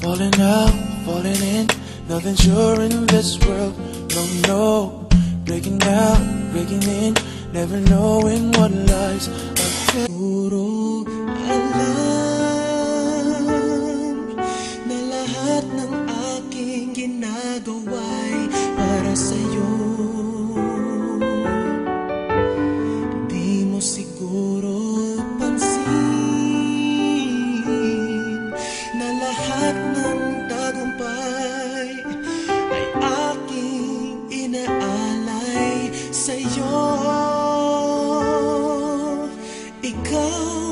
Falling out, falling in, nothing sure in this world. No, no, breaking out, breaking in, never knowing what lies ahead. become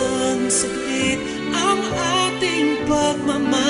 minsan saglit ang ating pagmamahal.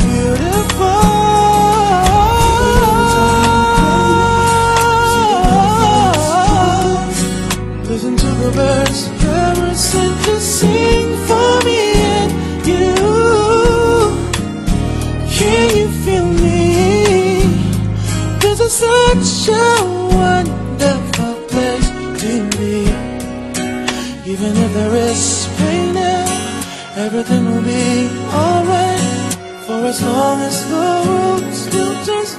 Such a wonderful place to be. Even if there is pain now Everything will be alright. For as long as the world still turns